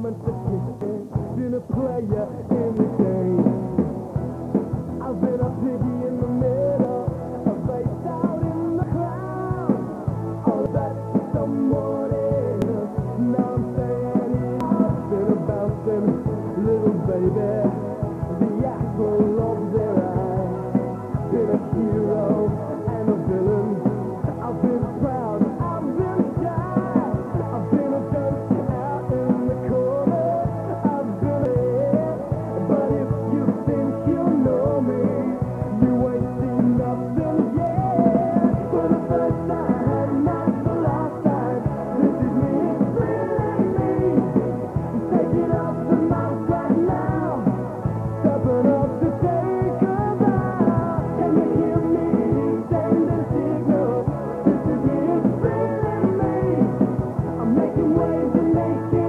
I'm a participant, been a player in the game. I've been a piggy in the middle. baby, make